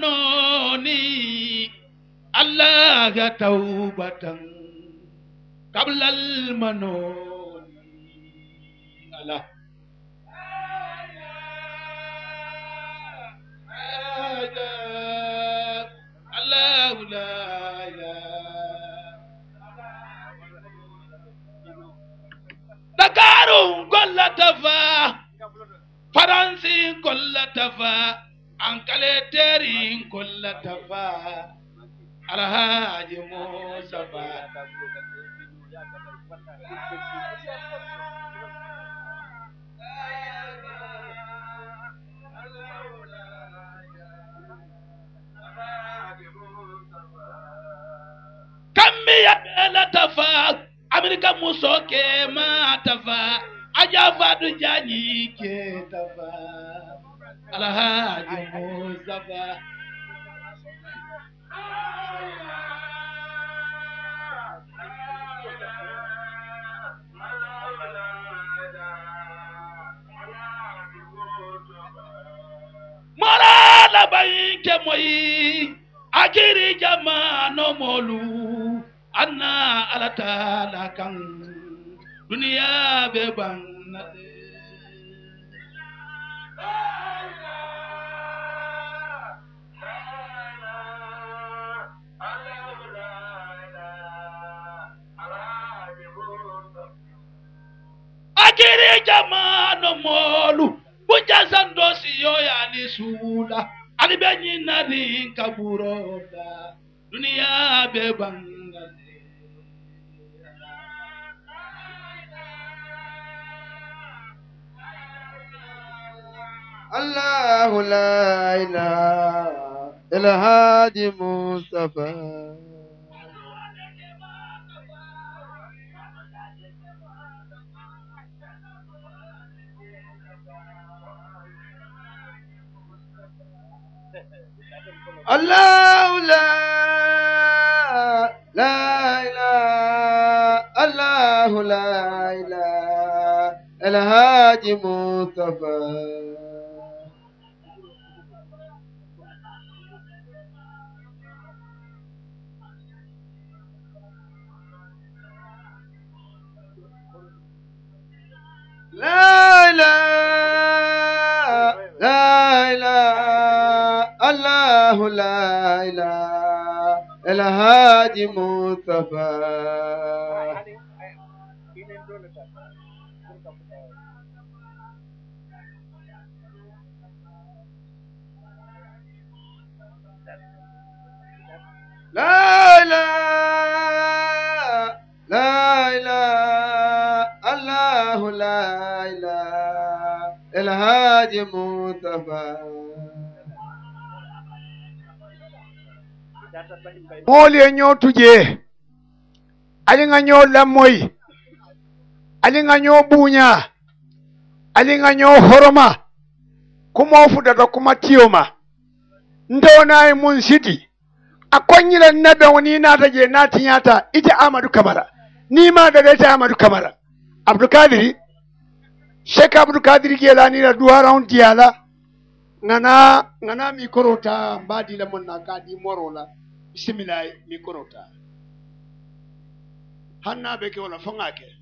ظنوني الله توبة قبل المنون الله الله لا دكارو كل تفا فرنسي كل تفا an kale terin kulla tafa alhaji musa ba kammi yaɓɓela tafa amerika muso ke ma tafa aja fadu jañi ke tafa على هادي مصطفى mọ́lá báyìí moyi akiri jama nomolu anna alatala kan duniya bɛ ban na de. jamano molu bujaza ndosi yo yani sula alibenyi nari kaburo da dunia beban الله لا إله إلا هادي مصطفى الله لا لا إله الله لا إله الهادي مصطفى لا إله لا إله الله لا إله الهادي مصطفى La ilaha la ilaha Allahu la ilaha Mustafa ñoo e tujee ali nga ñoo lamoy ali nga ñoo buuñaa ali nga ñoo horoma kumoo futata kuma tiyoma ndewnayi mun siti a kwanyilan na ni wani na tiñata ite amadou camara nima daga ite amadou camara abdoukadiri cheikh abdoukadiri guelanira duwaran diyala ngana ngana micro ta mbadila mon na ka di moro la bismillah micro ta hannaɓe ke wala fo ke